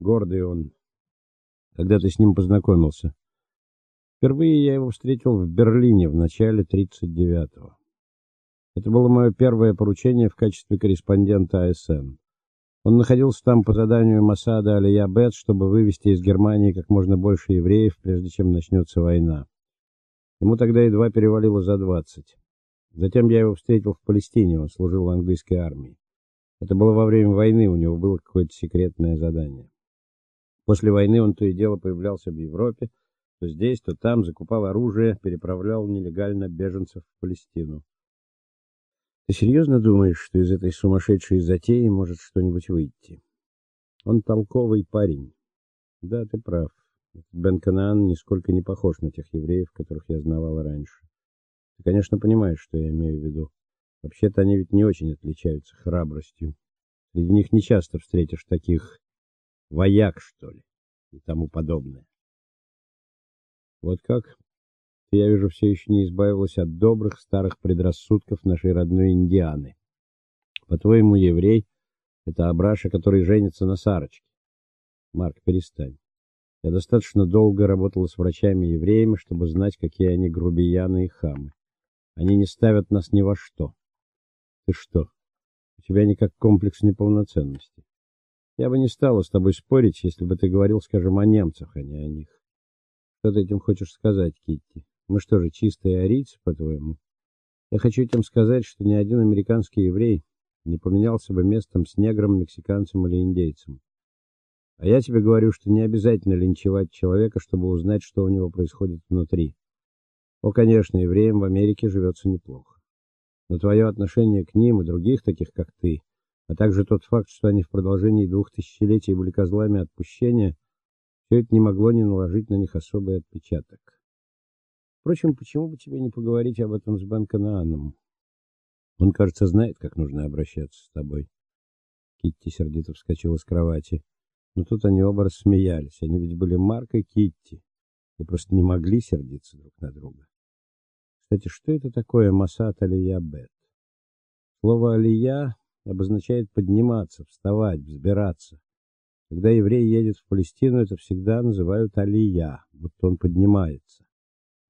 Гордый он. Когда ты с ним познакомился? Впервые я его встретил в Берлине в начале 39-го. Это было мое первое поручение в качестве корреспондента АСН. Он находился там по заданию Масада Алия Бет, чтобы вывести из Германии как можно больше евреев, прежде чем начнется война. Ему тогда едва перевалило за 20. Затем я его встретил в Палестине, он служил в английской армии. Это было во время войны, у него было какое-то секретное задание. После войны он то и дело появлялся в Европе, то здесь, то там, закупал оружие, переправлял нелегально беженцев в Палестину. Ты серьезно думаешь, что из этой сумасшедшей затеи может что-нибудь выйти? Он толковый парень. Да, ты прав. Бен Канаан нисколько не похож на тех евреев, которых я знавал раньше. Ты, конечно, понимаешь, что я имею в виду. Вообще-то они ведь не очень отличаются храбростью. Среди них нечасто встретишь таких вояк, что ли, и тому подобное. Вот как? Ты, я вижу, все еще не избавилась от добрых старых предрассудков нашей родной Индианы. По-твоему, еврей это Абраша, который женится на Сарочке? Марк, перестань. Я достаточно долго работала с врачами-евреями, чтобы знать, какие они грубияны и хамы. Они не ставят нас ни во что. Ты что? У тебя никак комплекс неполноценности. Я бы не стала с тобой спорить, если бы ты говорил, скажем, о немцах, а не о них. Что ты этим хочешь сказать, Китти? Мы что же, чистые арийцы, по-твоему? Я хочу этим сказать, что ни один американский еврей не поменялся бы местом с негром, мексиканцем или индейцем. А я тебе говорю, что не обязательно линчевать человека, чтобы узнать, что у него происходит внутри. О, конечно, евреям в Америке живется неплохо. Но твое отношение к ним и других таких, как ты, а также тот факт, что они в продолжении двух тысячелетий были козлами отпущения, все это не могло не наложить на них особый отпечаток. Впрочем, почему бы тебе не поговорить об этом с Банканааном? Он, кажется, знает, как нужно обращаться с тобой. Китти сердито вскочила с кровати. Но тут они оба рассмеялись. Они ведь были Марк и Китти и просто не могли сердиться друг на друга. Кстати, что это такое Масат Алия Бет? Слово Алия обозначает подниматься, вставать, взбираться. Когда еврей едет в Палестину, это всегда называют Алия, будто он поднимается.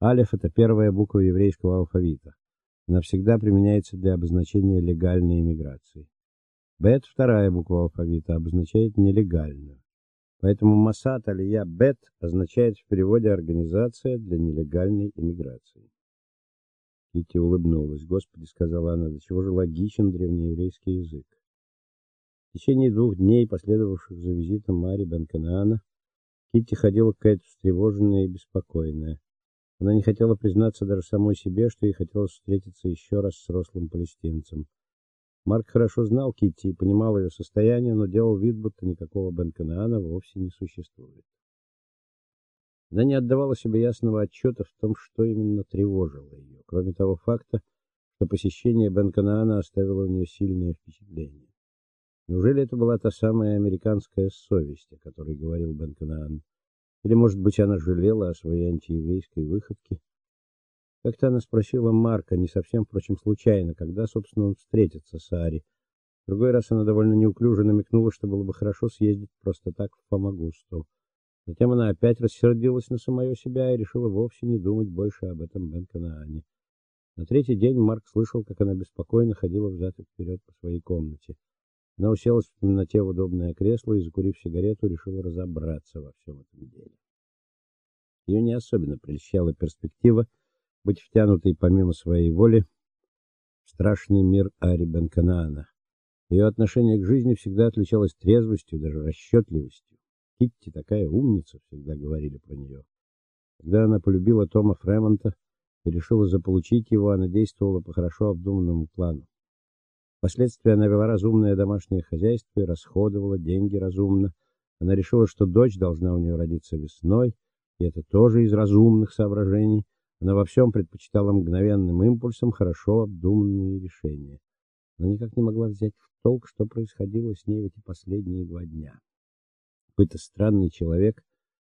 Алиф это первая буква еврейского алфавита. Она всегда применяется для обозначения легальной иммиграции. Бет вторая буква алфавита обозначает нелегальную. Поэтому Масат Алия Бет означает в переводе организация для нелегальной иммиграции. Кити улыбнулась. "Господи", сказала она, "до чего же логичен древнееврейский язык". В течение двух дней, последовавших за визитом Мари Бенканаана, Кити ходила какая-то встревоженная и беспокойная. Она не хотела признаться даже самой себе, что ей хотелось встретиться еще раз с рослым палестинцем. Марк хорошо знал Китти и понимал ее состояние, но делал вид, будто никакого Бен-Канаана вовсе не существует. Она не отдавала себе ясного отчета в том, что именно тревожило ее, кроме того факта, что посещение Бен-Канаана оставило у нее сильное впечатление. Неужели это была та самая американская совесть, о которой говорил Бен-Канаан? Или, может быть, она жалела о своей антиеврейской выходке? Как-то она спросила Марка, не совсем, впрочем, случайно, когда, собственно, он встретится с Ари. В другой раз она довольно неуклюже намекнула, что было бы хорошо съездить просто так в Фомагусту. Затем она опять рассердилась на самое себя и решила вовсе не думать больше об этом Бенканаане. На третий день Марк слышал, как она беспокойно ходила взад и вперед по своей комнате. Она уселась в темноте в удобное кресло и, закурив сигарету, решила разобраться во всем этом деле. Ее не особенно прельщала перспектива быть втянутой помимо своей воли в страшный мир Ари Бенканаана. Ее отношение к жизни всегда отличалось трезвостью, даже расчетливостью. Китти такая умница, всегда говорили про нее. Когда она полюбила Тома Фремонта и решила заполучить его, она действовала по хорошо обдуманному плану. Впоследствии она вела разумное домашнее хозяйство и расходовала деньги разумно. Она решила, что дочь должна у нее родиться весной, и это тоже из разумных соображений. Она во всем предпочитала мгновенным импульсам хорошо обдуманные решения. Она никак не могла взять в толк, что происходило с ней в эти последние два дня. Какой-то странный человек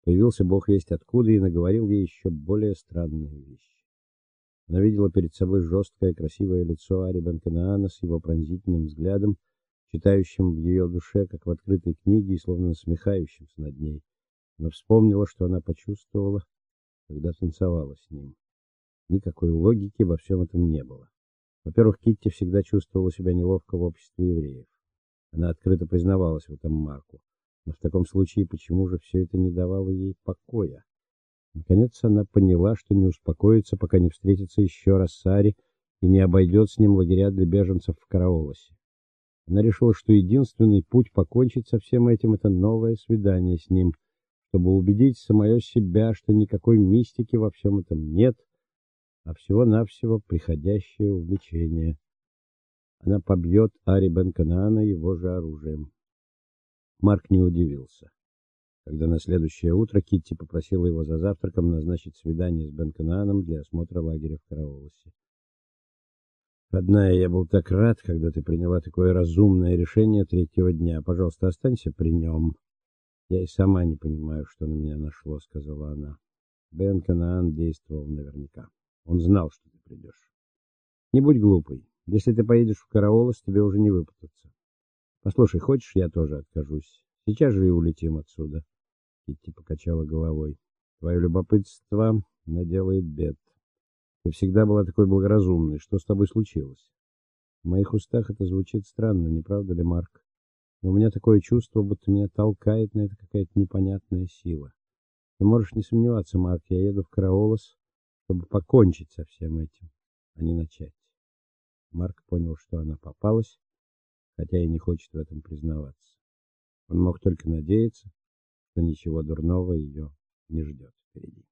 появился бог весть откуда и наговорил ей еще более странные вещи. Она видела перед собой жесткое, красивое лицо Ари Бенканаана с его пронзительным взглядом, читающим в ее душе, как в открытой книге, и словно насмехающимся над ней. Она вспомнила, что она почувствовала, когда танцевала с ним. Никакой логики во всем этом не было. Во-первых, Китти всегда чувствовала себя неловко в обществе евреев. Она открыто признавалась в этом Марку. Но в таком случае почему же все это не давало ей покоя? Наконец она поняла, что не успокоится, пока не встретится еще раз с Ари и не обойдет с ним лагеря для беженцев в Караолосе. Она решила, что единственный путь покончить со всем этим это новое свидание с ним, чтобы убедить самое себя, что никакой мистики во всем этом нет, а всего-навсего приходящее увлечение. Она побьет Ари Бен-Канаана его же оружием. Марк не удивился. Когда на следующее утро Китти попросила его за завтраком назначить свидание с Бен-Канааном для осмотра лагеря в Караолосе. Родная, я был так рад, когда ты приняла такое разумное решение третьего дня. Пожалуйста, останься при нем. Я и сама не понимаю, что на меня нашло, сказала она. Бен Канаан действовал наверняка. Он знал, что ты придешь. Не будь глупой. Если ты поедешь в Караолос, тебе уже не выпутаться. Послушай, хочешь, я тоже откажусь. Сейчас же и улетим отсюда. Китти покачала головой. Твое любопытство наделает бед. Ты всегда была такой благоразумной. Что с тобой случилось? В моих устах это звучит странно, не правда ли, Марк? Но у меня такое чувство, будто меня толкает на это какая-то непонятная сила. Ты можешь не сомневаться, Марк, я еду в Караолос, чтобы покончить со всем этим, а не начать. Марк понял, что она попалась, хотя и не хочет в этом признаваться. Он мог только надеяться, что ничего дурного ее не ждет впереди.